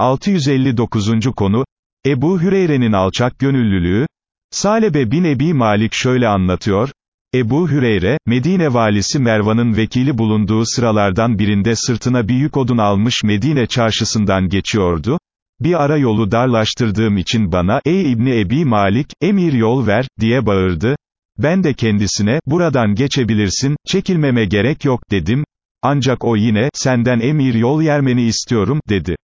659. konu, Ebu Hüreyre'nin alçak gönüllülüğü, Salebe bin Ebi Malik şöyle anlatıyor, Ebu Hüreyre, Medine valisi Mervan'ın vekili bulunduğu sıralardan birinde sırtına bir yük odun almış Medine çarşısından geçiyordu, bir ara yolu darlaştırdığım için bana, ey İbni Ebi Malik, emir yol ver, diye bağırdı, ben de kendisine, buradan geçebilirsin, çekilmeme gerek yok, dedim, ancak o yine, senden emir yol yermeni istiyorum, dedi.